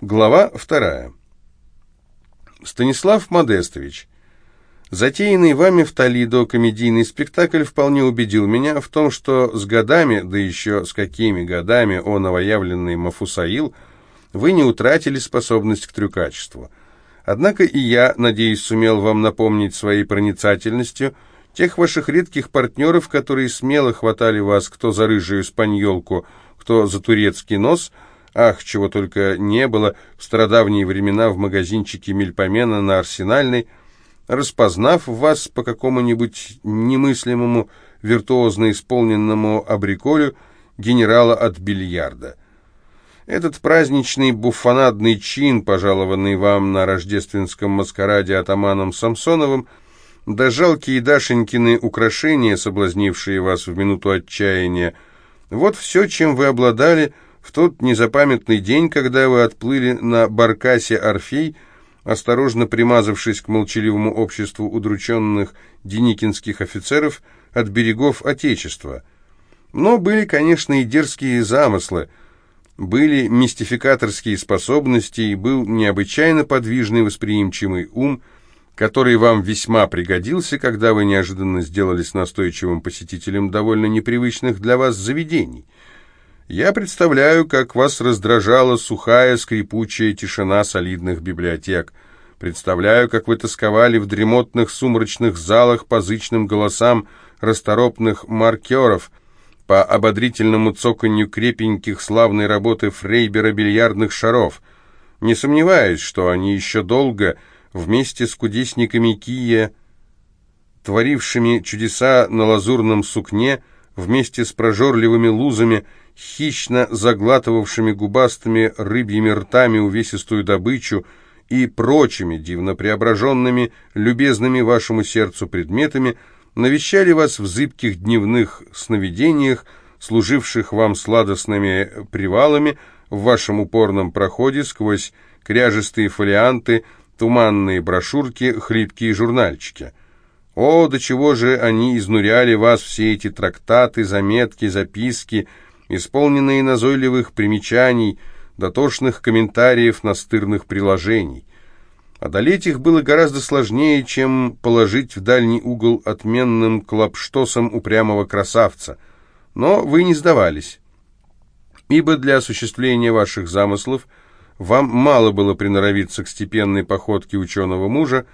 Глава вторая. Станислав Модестович. Затеянный вами в Толидо комедийный спектакль вполне убедил меня в том, что с годами, да еще с какими годами, о новоявленный Мафусаил, вы не утратили способность к трюкачеству. Однако и я, надеюсь, сумел вам напомнить своей проницательностью тех ваших редких партнеров, которые смело хватали вас кто за рыжую спаньолку, кто за турецкий нос – Ах, чего только не было в стародавние времена в магазинчике Мельпомена на Арсенальной, распознав вас по какому-нибудь немыслимому, виртуозно исполненному абриколю генерала от бильярда. Этот праздничный буфонадный чин, пожалованный вам на рождественском маскараде атаманом Самсоновым, да жалкие Дашенькины украшения, соблазнившие вас в минуту отчаяния, вот все, чем вы обладали – в тот незапамятный день, когда вы отплыли на баркасе «Орфей», осторожно примазавшись к молчаливому обществу удрученных деникинских офицеров от берегов Отечества. Но были, конечно, и дерзкие замыслы, были мистификаторские способности и был необычайно подвижный восприимчивый ум, который вам весьма пригодился, когда вы неожиданно сделались настойчивым посетителем довольно непривычных для вас заведений – я представляю, как вас раздражала сухая, скрипучая тишина солидных библиотек. Представляю, как вы тосковали в дремотных сумрачных залах по зычным голосам расторопных маркеров, по ободрительному цоканью крепеньких славной работы Фрейбера бильярдных шаров. Не сомневаюсь, что они еще долго, вместе с кудесниками Кия, творившими чудеса на лазурном сукне, вместе с прожорливыми лузами, хищно заглатывавшими губастыми рыбьими ртами увесистую добычу и прочими дивно преображенными, любезными вашему сердцу предметами, навещали вас в зыбких дневных сновидениях, служивших вам сладостными привалами в вашем упорном проходе сквозь кряжестые фолианты, туманные брошюрки, хлипкие журнальчики. О, до чего же они изнуряли вас все эти трактаты, заметки, записки, исполненные назойливых примечаний, дотошных комментариев настырных приложений. Одолеть их было гораздо сложнее, чем положить в дальний угол отменным клапштосом упрямого красавца. Но вы не сдавались, ибо для осуществления ваших замыслов вам мало было приноровиться к степенной походке ученого мужа,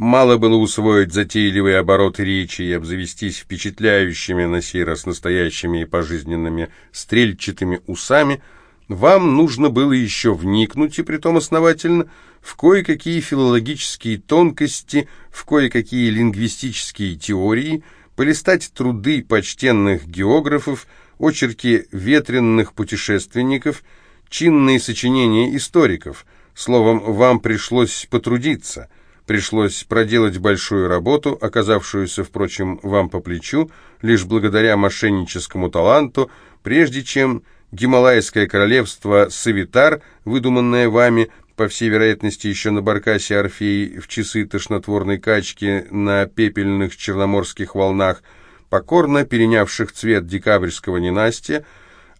Мало было усвоить затейливые обороты речи и обзавестись впечатляющими на сей раз настоящими и пожизненными стрельчатыми усами, вам нужно было еще вникнуть, и притом основательно, в кое-какие филологические тонкости, в кое-какие лингвистические теории, полистать труды почтенных географов, очерки ветренных путешественников, чинные сочинения историков. Словом, вам пришлось потрудиться – Пришлось проделать большую работу, оказавшуюся, впрочем, вам по плечу, лишь благодаря мошенническому таланту, прежде чем Гималайское королевство Савитар, выдуманное вами, по всей вероятности, еще на баркасе Орфей в часы тошнотворной качки на пепельных черноморских волнах, покорно перенявших цвет декабрьского ненастья,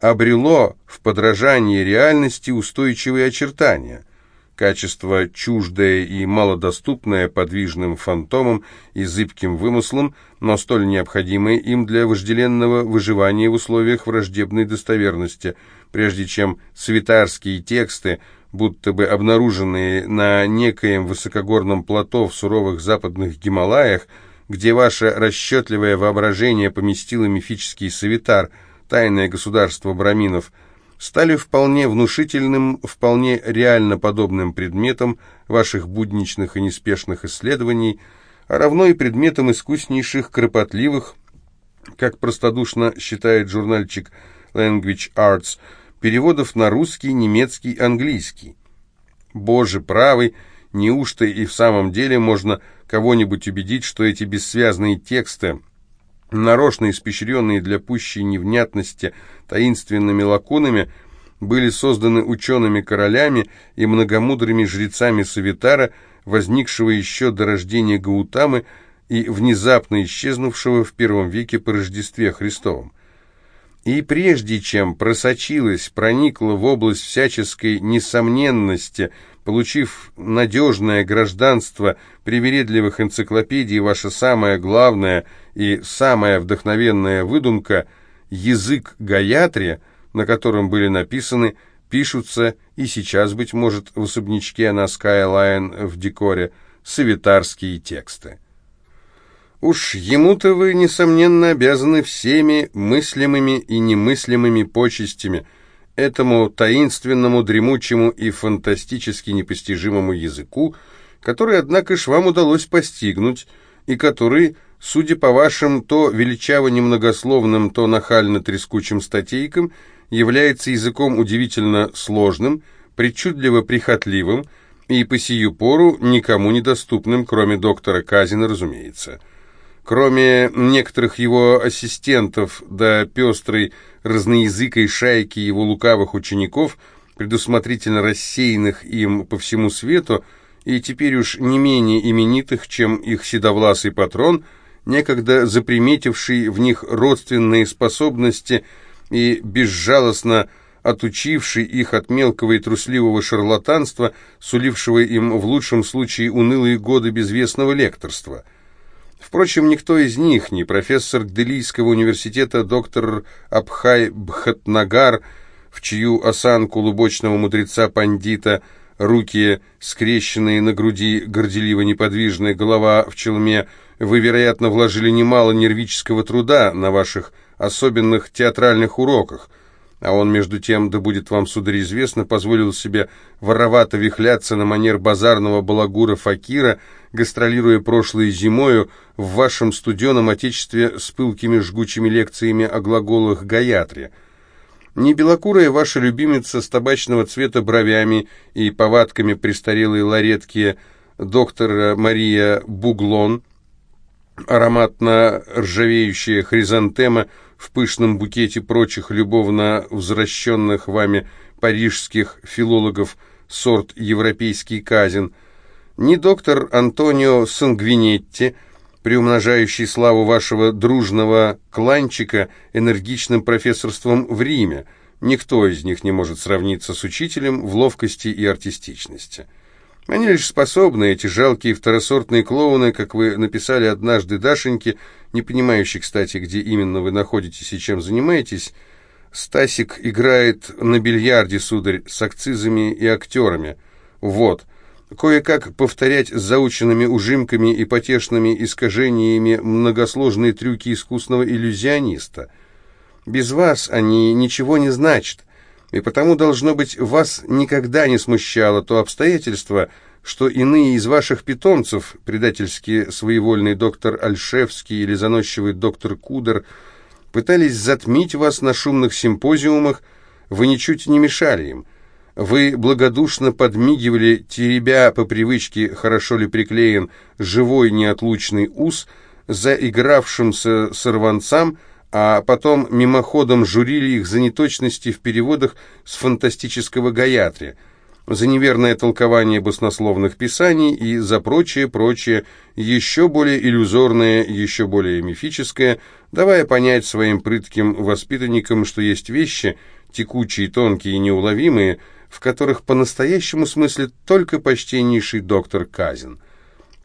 обрело в подражании реальности устойчивые очертания – качество чуждое и малодоступное подвижным фантомам и зыбким вымыслам, но столь необходимое им для вожделенного выживания в условиях враждебной достоверности, прежде чем свитарские тексты, будто бы обнаруженные на некоем высокогорном плато в суровых западных Гималаях, где ваше расчетливое воображение поместило мифический Савитар, тайное государство браминов – стали вполне внушительным, вполне реально подобным предметом ваших будничных и неспешных исследований, а равно и предметом искуснейших, кропотливых, как простодушно считает журнальчик Language Arts, переводов на русский, немецкий, английский. Боже правый, неужто и в самом деле можно кого-нибудь убедить, что эти бессвязные тексты, нарочно испещренные для пущей невнятности таинственными лакунами, были созданы учеными-королями и многомудрыми жрецами Савитара, возникшего еще до рождения Гаутамы и внезапно исчезнувшего в первом веке по Рождестве Христовом. И прежде чем просочилась, проникла в область всяческой несомненности, получив надежное гражданство привередливых энциклопедий, ваша самая главная и самая вдохновенная выдумка – язык Гаятри, на котором были написаны, пишутся и сейчас, быть может, в особнячке на Skyline в декоре, советарские тексты. Уж ему-то вы, несомненно, обязаны всеми мыслимыми и немыслимыми почестями, этому таинственному, дремучему и фантастически непостижимому языку, который, однако ж, вам удалось постигнуть, и который, судя по вашим то величаво-немногословным, то нахально-трескучим статейкам, является языком удивительно сложным, причудливо-прихотливым и по сию пору никому недоступным, кроме доктора Казина, разумеется. Кроме некоторых его ассистентов да пестрой разноязыкой шайки его лукавых учеников, предусмотрительно рассеянных им по всему свету, и теперь уж не менее именитых, чем их седовласый патрон, некогда заприметивший в них родственные способности и безжалостно отучивший их от мелкого и трусливого шарлатанства, сулившего им в лучшем случае унылые годы безвестного лекторства – Впрочем, никто из них, ни профессор Делийского университета доктор Абхай Бхатнагар, в чью осанку лубочного мудреца-пандита, руки скрещенные на груди, горделиво неподвижная голова в челме, вы, вероятно, вложили немало нервического труда на ваших особенных театральных уроках, а он, между тем, да будет вам, сударь, известно, позволил себе воровато вихляться на манер базарного балагура Факира, гастролируя прошлой зимою в вашем студеном отечестве с пылкими жгучими лекциями о глаголах Гаятри. Не белокурая ваша любимица с табачного цвета бровями и повадками престарелой ларетки доктор Мария Буглон, ароматно ржавеющая хризантема в пышном букете прочих любовно возвращенных вами парижских филологов сорт европейский казин, ни доктор Антонио Сангвинетти, приумножающий славу вашего дружного кланчика энергичным профессорством в Риме, никто из них не может сравниться с учителем в ловкости и артистичности. Они лишь способны, эти жалкие второсортные клоуны, как вы написали однажды Дашеньке, не понимающий, кстати, где именно вы находитесь и чем занимаетесь, Стасик играет на бильярде, сударь, с акцизами и актерами. Вот. Кое-как повторять с заученными ужимками и потешными искажениями многосложные трюки искусного иллюзиониста. Без вас они ничего не значат, и потому, должно быть, вас никогда не смущало то обстоятельство, что иные из ваших питомцев, предательски своевольный доктор Альшевский или заносчивый доктор Кудер, пытались затмить вас на шумных симпозиумах, вы ничуть не мешали им. Вы благодушно подмигивали, теребя по привычке, хорошо ли приклеен, живой неотлучный ус, заигравшимся сорванцам, а потом мимоходом журили их за неточности в переводах с фантастического Гаятри – за неверное толкование баснословных писаний и за прочее-прочее, еще более иллюзорное, еще более мифическое, давая понять своим прытким воспитанникам, что есть вещи, текучие, тонкие и неуловимые, в которых по-настоящему смысле только почтеннейший доктор Казин.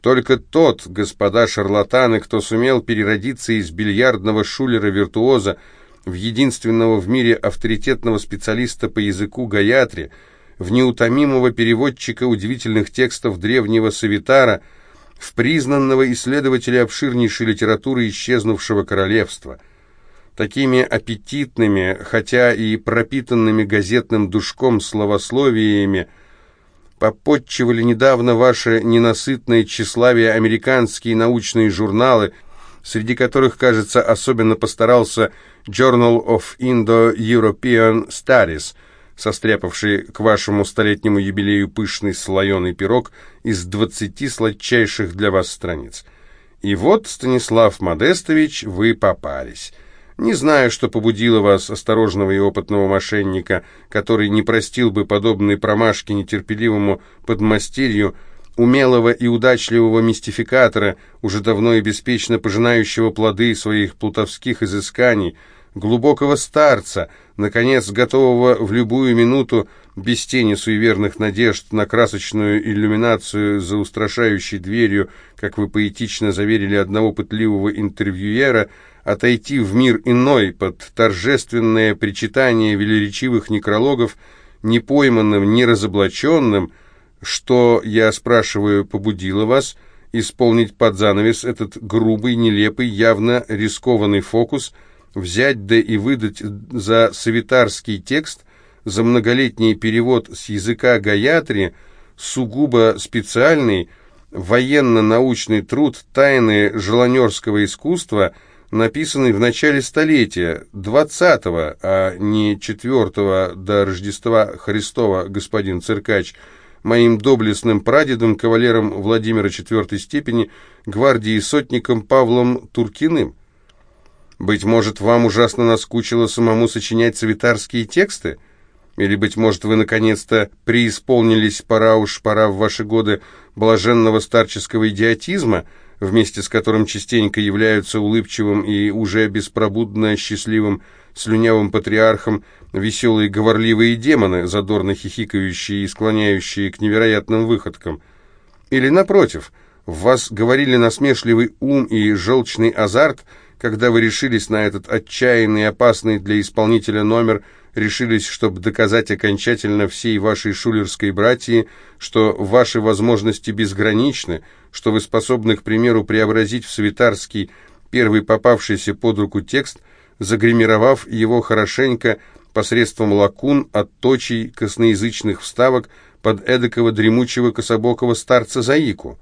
Только тот, господа шарлатаны, кто сумел переродиться из бильярдного шулера-виртуоза в единственного в мире авторитетного специалиста по языку Гаятри – в неутомимого переводчика удивительных текстов древнего Савитара, в признанного исследователя обширнейшей литературы исчезнувшего королевства. Такими аппетитными, хотя и пропитанными газетным душком словословиями, попотчевали недавно ваше ненасытное тщеславие американские научные журналы, среди которых, кажется, особенно постарался Journal of Indo-European Studies – состряпавший к вашему столетнему юбилею пышный слоеный пирог из двадцати сладчайших для вас страниц. И вот, Станислав Модестович, вы попались. Не знаю, что побудило вас, осторожного и опытного мошенника, который не простил бы подобные промашки нетерпеливому подмастерью, умелого и удачливого мистификатора, уже давно и беспечно пожинающего плоды своих плутовских изысканий, глубокого старца, наконец, готового в любую минуту, без тени суеверных надежд, на красочную иллюминацию за устрашающей дверью, как вы поэтично заверили одного пытливого интервьюера, отойти в мир иной под торжественное причитание велеречивых некрологов, не пойманным, не разоблаченным, что, я спрашиваю, побудило вас исполнить под занавес этот грубый, нелепый, явно рискованный фокус, взять да и выдать за савитарский текст, за многолетний перевод с языка Гаятри, сугубо специальный, военно-научный труд «Тайны желанерского искусства», написанный в начале столетия, 20-го, а не 4 до Рождества Христова, господин Циркач, моим доблестным прадедом, кавалером Владимира IV степени, гвардии сотником Павлом Туркиным. Быть может, вам ужасно наскучило самому сочинять цветарские тексты? Или, быть может, вы наконец-то преисполнились, пора уж, пора в ваши годы блаженного старческого идиотизма – вместе с которым частенько являются улыбчивым и уже беспробудно счастливым слюнявым патриархом веселые говорливые демоны, задорно хихикающие и склоняющие к невероятным выходкам. Или, напротив, в вас говорили насмешливый ум и желчный азарт, когда вы решились на этот отчаянный и опасный для исполнителя номер – решились, чтобы доказать окончательно всей вашей шулерской братьи, что ваши возможности безграничны, что вы способны, к примеру, преобразить в святарский первый попавшийся под руку текст, загримировав его хорошенько посредством лакун, отточий, косноязычных вставок под эдакого дремучего кособокого старца Заику.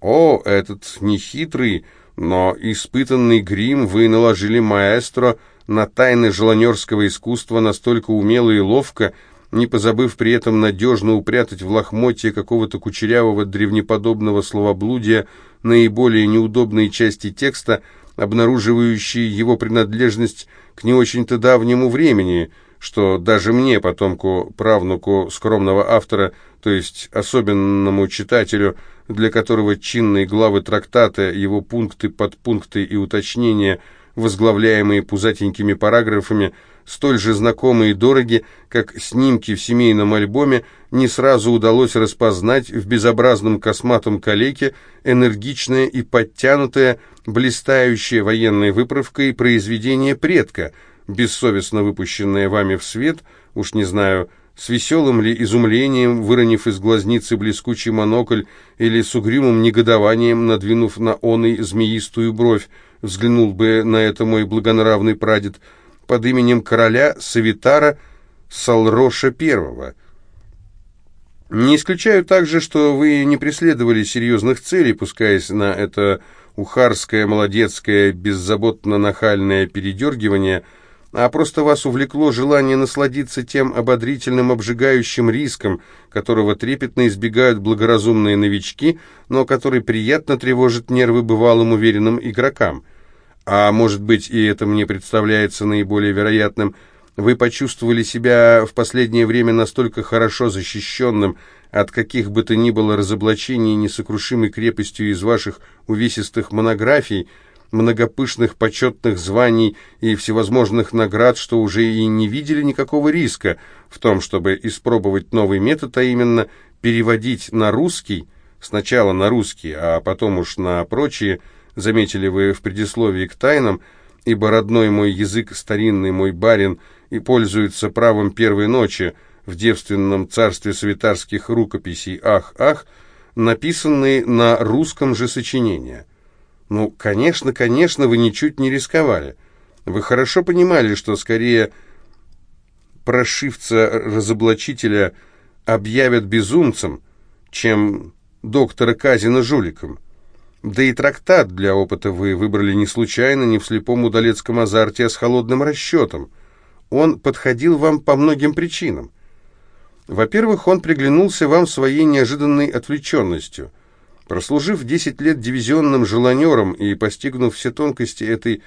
О, этот нехитрый, но испытанный грим вы наложили маэстро – на тайны желанерского искусства настолько умело и ловко, не позабыв при этом надежно упрятать в лохмотье какого-то кучерявого древнеподобного словоблудия наиболее неудобные части текста, обнаруживающие его принадлежность к не очень-то давнему времени, что даже мне, потомку, правнуку скромного автора, то есть особенному читателю, для которого чинные главы трактата, его пункты, подпункты и уточнения – возглавляемые пузатенькими параграфами, столь же знакомые и дороги, как снимки в семейном альбоме, не сразу удалось распознать в безобразном косматом калеке энергичное и подтянутое, блистающее военной выправкой произведение предка, бессовестно выпущенное вами в свет, уж не знаю, с веселым ли изумлением, выронив из глазницы блескучий монокль, или с угрюмым негодованием, надвинув на оный змеистую бровь, взглянул бы на это мой благонравный прадед, под именем короля Савитара Салроша I. Не исключаю также, что вы не преследовали серьезных целей, пускаясь на это ухарское, молодецкое, беззаботно-нахальное передергивание, а просто вас увлекло желание насладиться тем ободрительным, обжигающим риском, которого трепетно избегают благоразумные новички, но который приятно тревожит нервы бывалым уверенным игрокам. А может быть, и это мне представляется наиболее вероятным, вы почувствовали себя в последнее время настолько хорошо защищенным от каких бы то ни было разоблачений несокрушимой крепостью из ваших увесистых монографий, многопышных почетных званий и всевозможных наград, что уже и не видели никакого риска в том, чтобы испробовать новый метод, а именно переводить на русский, сначала на русский, а потом уж на прочие, заметили вы в предисловии к тайнам, ибо родной мой язык, старинный мой барин, и пользуется правом первой ночи в девственном царстве святарских рукописей «Ах-ах», написанные на русском же сочинении. Ну, конечно, конечно, вы ничуть не рисковали. Вы хорошо понимали, что скорее прошивца-разоблачителя объявят безумцем, чем доктора Казина жуликом. Да и трактат для опыта вы выбрали не случайно, не в слепом удалецком азарте, а с холодным расчетом. Он подходил вам по многим причинам. Во-первых, он приглянулся вам своей неожиданной отвлеченностью. Прослужив 10 лет дивизионным желанером и постигнув все тонкости этой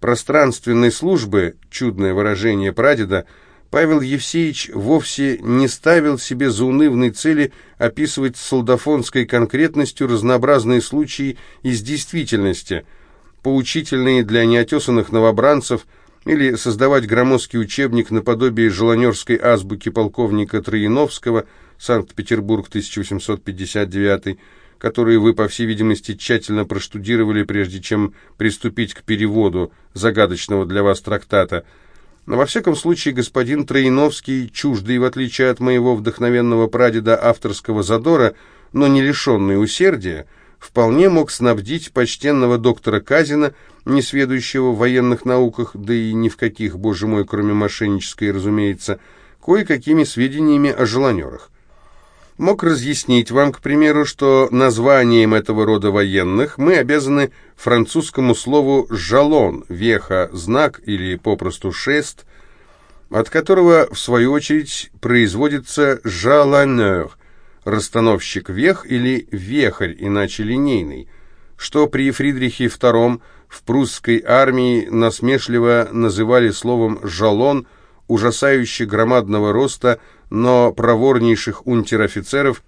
пространственной службы, чудное выражение прадеда, Павел Евсеевич вовсе не ставил себе заунывной цели описывать с солдафонской конкретностью разнообразные случаи из действительности, поучительные для неотесанных новобранцев, или создавать громоздкий учебник наподобие желанерской азбуки полковника Троиновского, Санкт-Петербург, 1859 которые вы, по всей видимости, тщательно проштудировали, прежде чем приступить к переводу загадочного для вас трактата. Но во всяком случае, господин Троиновский, чуждый, в отличие от моего вдохновенного прадеда авторского задора, но не лишенный усердия, вполне мог снабдить почтенного доктора Казина, несведущего в военных науках, да и ни в каких, боже мой, кроме мошеннической, разумеется, кое-какими сведениями о желанерах мог разъяснить вам, к примеру, что названием этого рода военных мы обязаны французскому слову «жалон», «веха», «знак» или попросту «шест», от которого, в свою очередь, производится «жаланер», расстановщик вех или вехарь, иначе линейный, что при Фридрихе II в прусской армии насмешливо называли словом «жалон», ужасающе громадного роста, но проворнейших унтер-офицеров,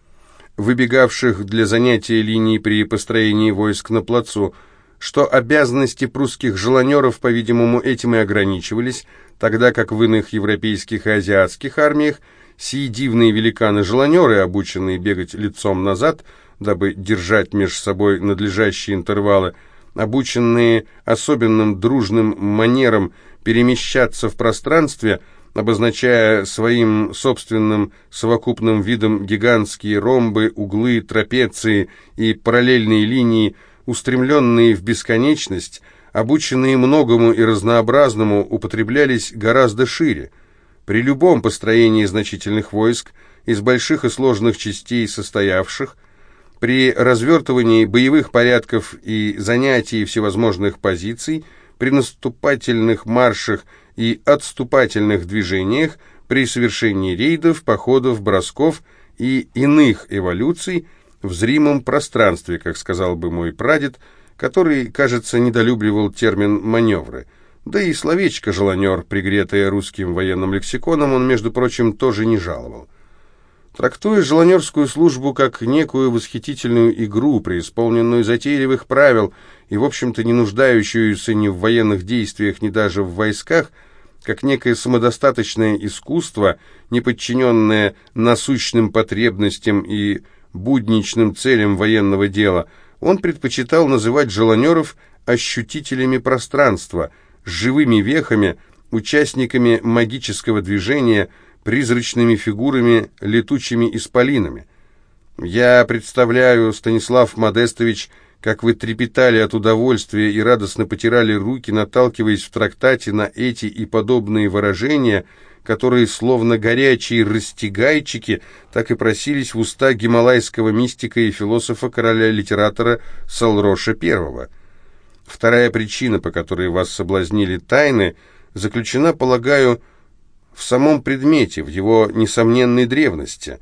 выбегавших для занятия линий при построении войск на плацу, что обязанности прусских желанеров, по-видимому, этим и ограничивались, тогда как в иных европейских и азиатских армиях сии дивные великаны-желанеры, обученные бегать лицом назад, дабы держать между собой надлежащие интервалы, обученные особенным дружным манерам перемещаться в пространстве – обозначая своим собственным совокупным видом гигантские ромбы, углы, трапеции и параллельные линии, устремленные в бесконечность, обученные многому и разнообразному, употреблялись гораздо шире. При любом построении значительных войск, из больших и сложных частей состоявших, при развертывании боевых порядков и занятии всевозможных позиций, при наступательных маршах и отступательных движениях при совершении рейдов, походов, бросков и иных эволюций в зримом пространстве, как сказал бы мой прадед, который, кажется, недолюбливал термин «маневры». Да и словечко «желанер», пригретое русским военным лексиконом, он, между прочим, тоже не жаловал. Трактуя желанерскую службу как некую восхитительную игру, преисполненную затейливых правил и, в общем-то, не нуждающуюся ни в военных действиях, ни даже в войсках – как некое самодостаточное искусство, не подчиненное насущным потребностям и будничным целям военного дела, он предпочитал называть желанеров ощутителями пространства, живыми вехами, участниками магического движения, призрачными фигурами, летучими исполинами. Я представляю, Станислав Модестович, как вы трепетали от удовольствия и радостно потирали руки, наталкиваясь в трактате на эти и подобные выражения, которые, словно горячие растягайчики, так и просились в уста гималайского мистика и философа-короля-литератора Салроша I. Вторая причина, по которой вас соблазнили тайны, заключена, полагаю, в самом предмете, в его несомненной древности.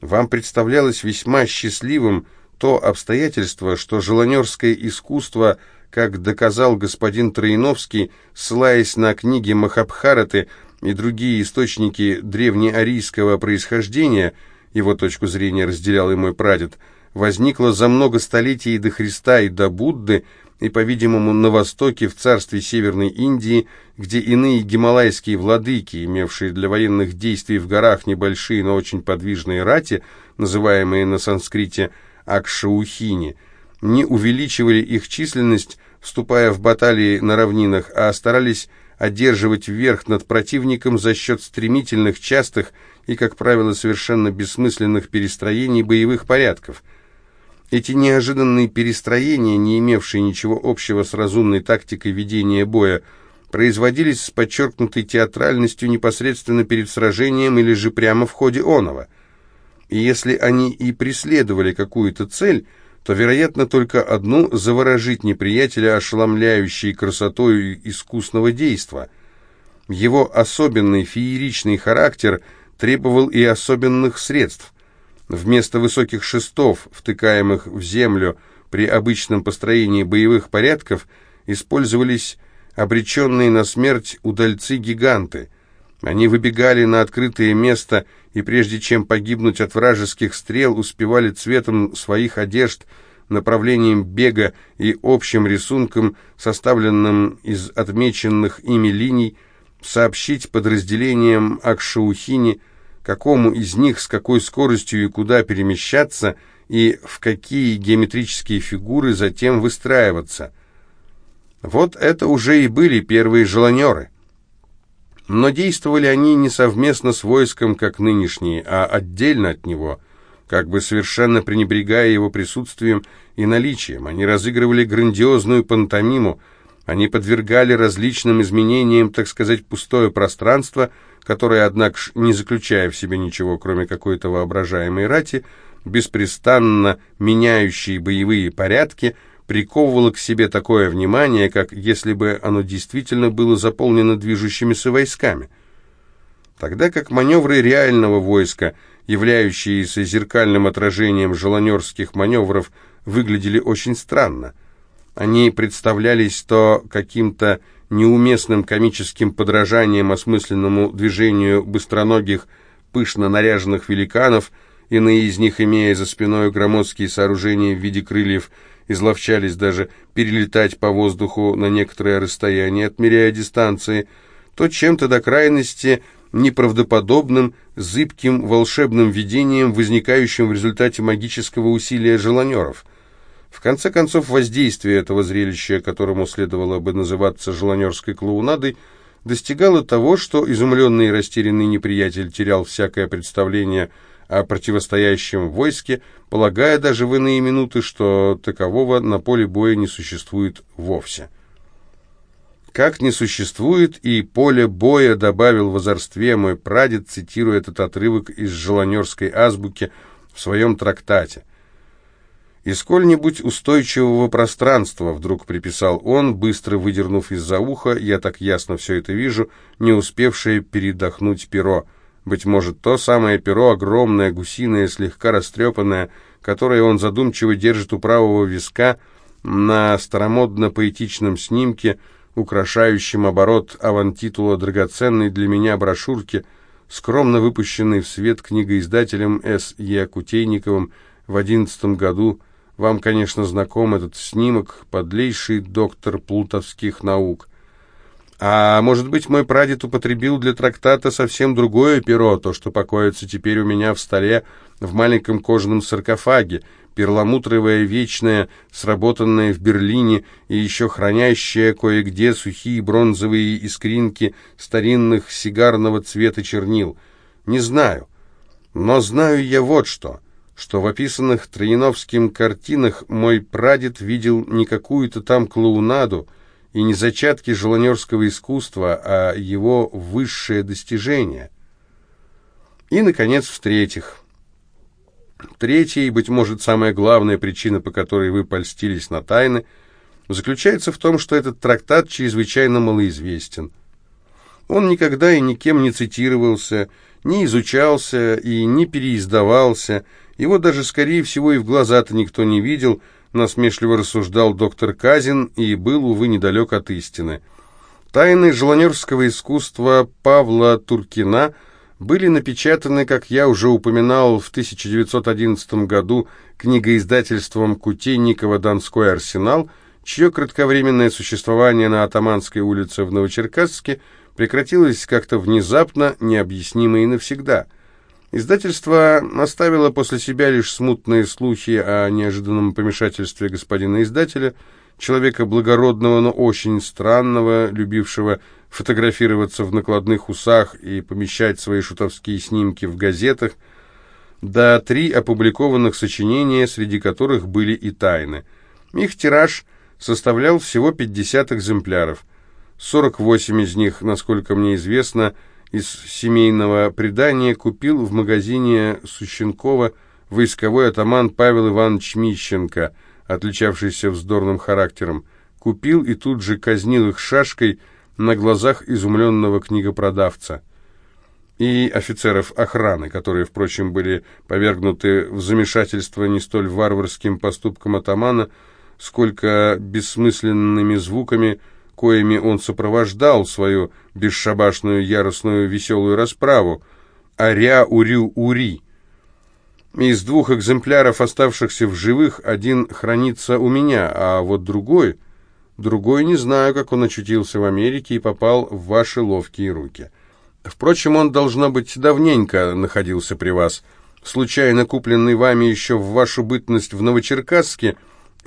Вам представлялось весьма счастливым, то обстоятельство, что желанерское искусство, как доказал господин Троиновский, ссылаясь на книги Махабхараты и другие источники древнеарийского происхождения, его точку зрения разделял и мой прадед, возникло за много столетий до Христа и до Будды, и, по-видимому, на востоке, в царстве Северной Индии, где иные гималайские владыки, имевшие для военных действий в горах небольшие, но очень подвижные рати, называемые на санскрите – Акшаухини, не увеличивали их численность, вступая в баталии на равнинах, а старались одерживать верх над противником за счет стремительных, частых и, как правило, совершенно бессмысленных перестроений боевых порядков. Эти неожиданные перестроения, не имевшие ничего общего с разумной тактикой ведения боя, производились с подчеркнутой театральностью непосредственно перед сражением или же прямо в ходе оного – и если они и преследовали какую-то цель, то, вероятно, только одну – заворожить неприятеля ошеломляющей красотой искусного действа. Его особенный фееричный характер требовал и особенных средств. Вместо высоких шестов, втыкаемых в землю при обычном построении боевых порядков, использовались обреченные на смерть удальцы-гиганты – они выбегали на открытое место и, прежде чем погибнуть от вражеских стрел, успевали цветом своих одежд направлением бега и общим рисунком, составленным из отмеченных ими линий, сообщить подразделениям Акшаухини, какому из них с какой скоростью и куда перемещаться и в какие геометрические фигуры затем выстраиваться. Вот это уже и были первые желанеры. Но действовали они не совместно с войском, как нынешние, а отдельно от него, как бы совершенно пренебрегая его присутствием и наличием. Они разыгрывали грандиозную пантомиму, они подвергали различным изменениям, так сказать, пустое пространство, которое, однако, не заключая в себе ничего, кроме какой-то воображаемой рати, беспрестанно меняющие боевые порядки, приковывало к себе такое внимание, как если бы оно действительно было заполнено движущимися войсками. Тогда как маневры реального войска, являющиеся зеркальным отражением желанерских маневров, выглядели очень странно. Они представлялись то каким-то неуместным комическим подражанием осмысленному движению быстроногих, пышно наряженных великанов, иные из них, имея за спиной громоздкие сооружения в виде крыльев, изловчались даже перелетать по воздуху на некоторое расстояние, отмеряя дистанции, то чем-то до крайности неправдоподобным, зыбким волшебным видением, возникающим в результате магического усилия желанеров. В конце концов, воздействие этого зрелища, которому следовало бы называться желанерской клоунадой, достигало того, что изумленный и растерянный неприятель терял всякое представление о противостоящем войске, полагая даже в иные минуты, что такового на поле боя не существует вовсе. «Как не существует и поле боя», добавил в озорстве мой прадед, цитируя этот отрывок из желанерской азбуки в своем трактате. «Из сколь-нибудь устойчивого пространства», — вдруг приписал он, быстро выдернув из-за уха, я так ясно все это вижу, не успевшее передохнуть перо — быть может, то самое перо, огромное, гусиное, слегка растрепанное, которое он задумчиво держит у правого виска на старомодно-поэтичном снимке, украшающем оборот авантитула драгоценной для меня брошюрки, скромно выпущенной в свет книгоиздателем С. Е. Кутейниковым в одиннадцатом году. Вам, конечно, знаком этот снимок, подлейший доктор плутовских наук. А может быть, мой прадед употребил для трактата совсем другое перо, то, что покоится теперь у меня в столе в маленьком кожаном саркофаге, перламутровое вечное, сработанное в Берлине и еще хранящее кое-где сухие бронзовые искринки старинных сигарного цвета чернил. Не знаю. Но знаю я вот что, что в описанных Троиновским картинах мой прадед видел не какую-то там клоунаду, и не зачатки желанерского искусства, а его высшее достижение. И, наконец, в-третьих, третья и, быть может, самая главная причина, по которой вы польстились на тайны, заключается в том, что этот трактат чрезвычайно малоизвестен. Он никогда и никем не цитировался, не изучался и не переиздавался, его даже, скорее всего, и в глаза-то никто не видел – насмешливо рассуждал доктор Казин и был, увы, недалек от истины. Тайны желанерского искусства Павла Туркина были напечатаны, как я уже упоминал, в 1911 году книгоиздательством Кутейникова «Донской арсенал», чье кратковременное существование на Атаманской улице в Новочеркасске прекратилось как-то внезапно, необъяснимо и навсегда – Издательство оставило после себя лишь смутные слухи о неожиданном помешательстве господина издателя, человека благородного, но очень странного, любившего фотографироваться в накладных усах и помещать свои шутовские снимки в газетах, да три опубликованных сочинения, среди которых были и тайны. Их тираж составлял всего 50 экземпляров. 48 из них, насколько мне известно, из семейного предания купил в магазине Сущенкова войсковой атаман Павел Иванович Мищенко, отличавшийся вздорным характером. Купил и тут же казнил их шашкой на глазах изумленного книгопродавца. И офицеров охраны, которые, впрочем, были повергнуты в замешательство не столь варварским поступком атамана, сколько бессмысленными звуками – коими он сопровождал свою бесшабашную яростную веселую расправу. «Аря-урю-ури!» Из двух экземпляров, оставшихся в живых, один хранится у меня, а вот другой... Другой не знаю, как он очутился в Америке и попал в ваши ловкие руки. Впрочем, он, должно быть, давненько находился при вас. Случайно купленный вами еще в вашу бытность в Новочеркасске,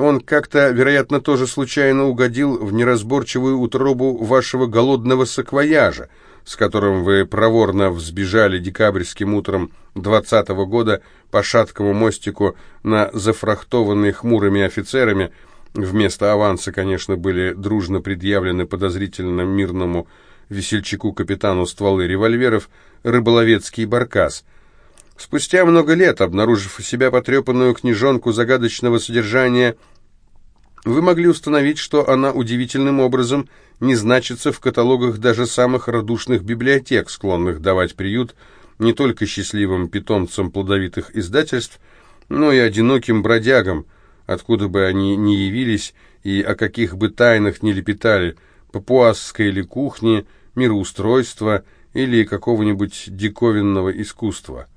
он как-то, вероятно, тоже случайно угодил в неразборчивую утробу вашего голодного саквояжа, с которым вы проворно взбежали декабрьским утром двадцатого года по шаткому мостику на зафрахтованный хмурыми офицерами. Вместо аванса, конечно, были дружно предъявлены подозрительно мирному весельчаку-капитану стволы револьверов рыболовецкий баркас. Спустя много лет, обнаружив у себя потрепанную книжонку загадочного содержания, вы могли установить, что она удивительным образом не значится в каталогах даже самых радушных библиотек, склонных давать приют не только счастливым питомцам плодовитых издательств, но и одиноким бродягам, откуда бы они ни явились и о каких бы тайнах ни лепетали, папуасской или кухни, мироустройства или какого-нибудь диковинного искусства.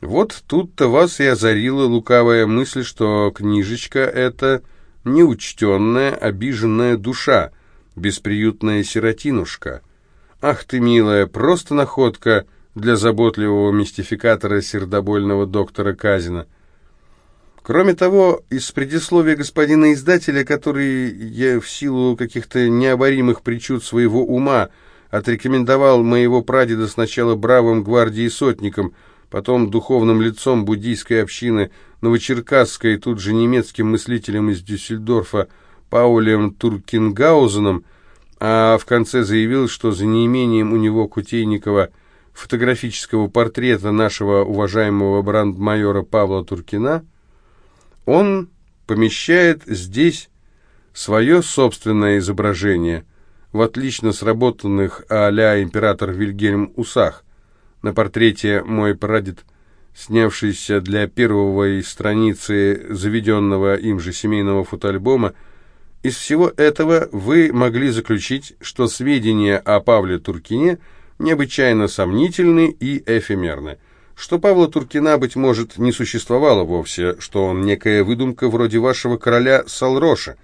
Вот тут-то вас и озарила лукавая мысль, что книжечка — это неучтенная, обиженная душа, бесприютная сиротинушка. Ах ты, милая, просто находка для заботливого мистификатора сердобольного доктора Казина. Кроме того, из предисловия господина издателя, который я в силу каких-то необоримых причуд своего ума отрекомендовал моего прадеда сначала бравым гвардии сотником, потом духовным лицом буддийской общины Новочеркасской и тут же немецким мыслителем из Дюссельдорфа Паулем Туркингаузеном, а в конце заявил, что за неимением у него Кутейникова фотографического портрета нашего уважаемого брандмайора Павла Туркина, он помещает здесь свое собственное изображение в отлично сработанных а-ля император Вильгельм усах. На портрете мой прадед, снявшийся для первой страницы заведенного им же семейного фотоальбома, из всего этого вы могли заключить, что сведения о Павле Туркине необычайно сомнительны и эфемерны, что Павла Туркина, быть может, не существовало вовсе, что он некая выдумка вроде вашего короля Салроша.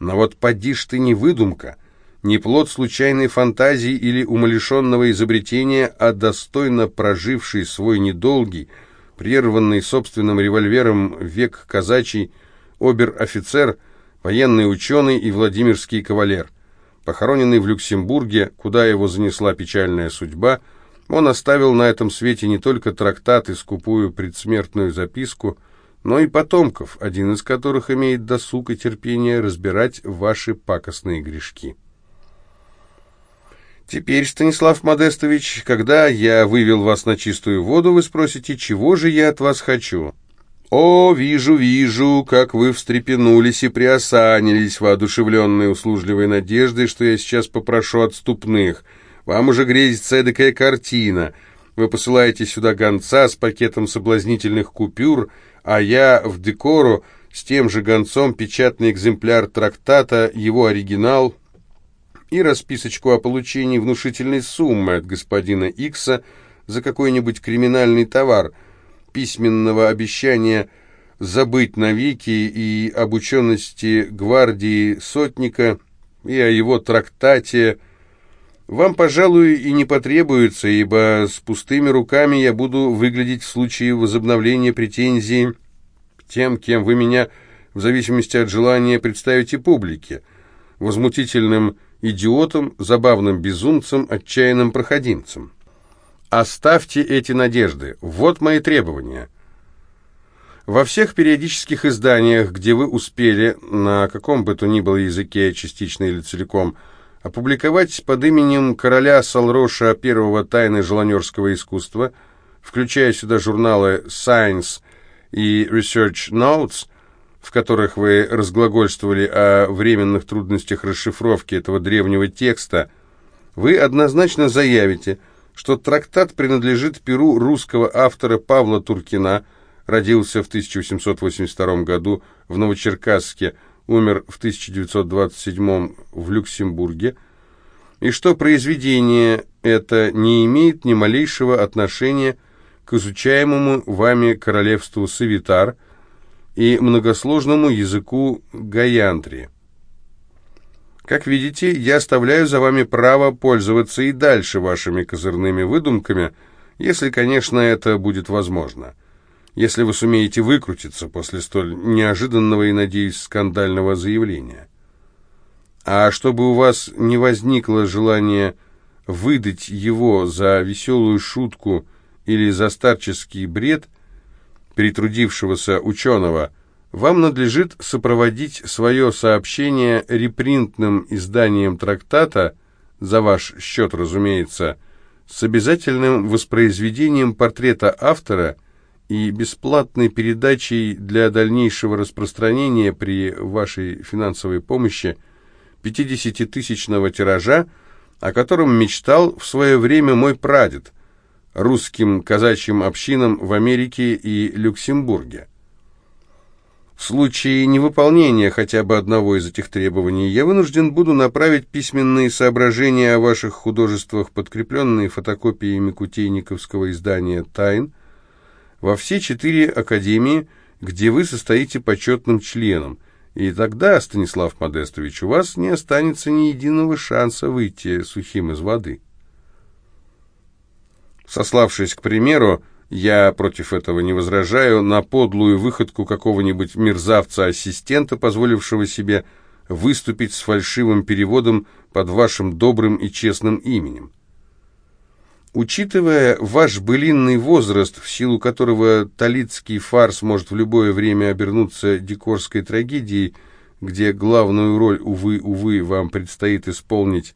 Но вот поди ж ты не выдумка, не плод случайной фантазии или умалишенного изобретения, а достойно проживший свой недолгий, прерванный собственным револьвером век казачий, обер-офицер – военный ученый и Владимирский кавалер. Похороненный в Люксембурге, куда его занесла печальная судьба, он оставил на этом свете не только трактат и скупую предсмертную записку, но и потомков, один из которых имеет досуг и терпение разбирать ваши пакостные грешки. Теперь, Станислав Модестович, когда я вывел вас на чистую воду, вы спросите, чего же я от вас хочу? «О, вижу, вижу, как вы встрепенулись и приосанились, воодушевленные услужливой надеждой, что я сейчас попрошу отступных. Вам уже грезится эдакая картина. Вы посылаете сюда гонца с пакетом соблазнительных купюр, а я в декору с тем же гонцом печатный экземпляр трактата, его оригинал и расписочку о получении внушительной суммы от господина Икса за какой-нибудь криминальный товар – письменного обещания забыть навеки и об учености гвардии сотника, и о его трактате, вам, пожалуй, и не потребуется, ибо с пустыми руками я буду выглядеть в случае возобновления претензий тем, кем вы меня, в зависимости от желания, представите публике, возмутительным идиотом, забавным безумцем, отчаянным проходимцем. Оставьте эти надежды. Вот мои требования. Во всех периодических изданиях, где вы успели, на каком бы то ни было языке, частично или целиком, опубликовать под именем короля Салроша первого тайны желанерского искусства, включая сюда журналы Science и Research Notes, в которых вы разглагольствовали о временных трудностях расшифровки этого древнего текста, вы однозначно заявите – что трактат принадлежит перу русского автора Павла Туркина, родился в 1882 году в Новочеркасске, умер в 1927 в Люксембурге, и что произведение это не имеет ни малейшего отношения к изучаемому вами королевству Савитар и многосложному языку Гаянтри. Как видите, я оставляю за вами право пользоваться и дальше вашими козырными выдумками, если, конечно, это будет возможно. Если вы сумеете выкрутиться после столь неожиданного и, надеюсь, скандального заявления. А чтобы у вас не возникло желания выдать его за веселую шутку или за старческий бред перетрудившегося ученого, вам надлежит сопроводить свое сообщение репринтным изданием трактата, за ваш счет, разумеется, с обязательным воспроизведением портрета автора и бесплатной передачей для дальнейшего распространения при вашей финансовой помощи 50-тысячного тиража, о котором мечтал в свое время мой прадед, русским казачьим общинам в Америке и Люксембурге. В случае невыполнения хотя бы одного из этих требований я вынужден буду направить письменные соображения о ваших художествах, подкрепленные фотокопиями кутейниковского издания «Тайн», во все четыре академии, где вы состоите почетным членом, и тогда, Станислав Модестович, у вас не останется ни единого шанса выйти сухим из воды. Сославшись, к примеру, я против этого не возражаю, на подлую выходку какого-нибудь мерзавца-ассистента, позволившего себе выступить с фальшивым переводом под вашим добрым и честным именем. Учитывая ваш былинный возраст, в силу которого талицкий фарс может в любое время обернуться дикорской трагедией, где главную роль, увы, увы, вам предстоит исполнить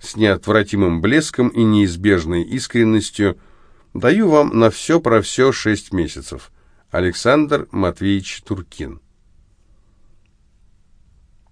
с неотвратимым блеском и неизбежной искренностью, даю вам на все про все шесть месяцев. Александр Матвеевич Туркин